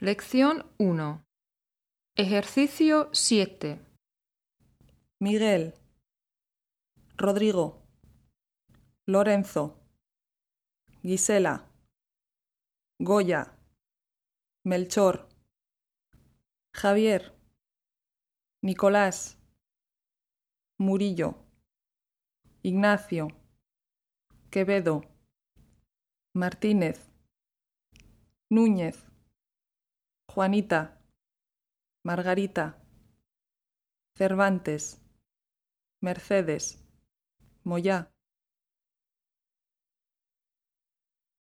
Lección 1. Ejercicio 7. Miguel, Rodrigo, Lorenzo, Gisela, Goya, Melchor, Javier, Nicolás, Murillo, Ignacio, Quevedo, Martínez, Núñez, Juanita, Margarita, Cervantes, Mercedes, Moyá.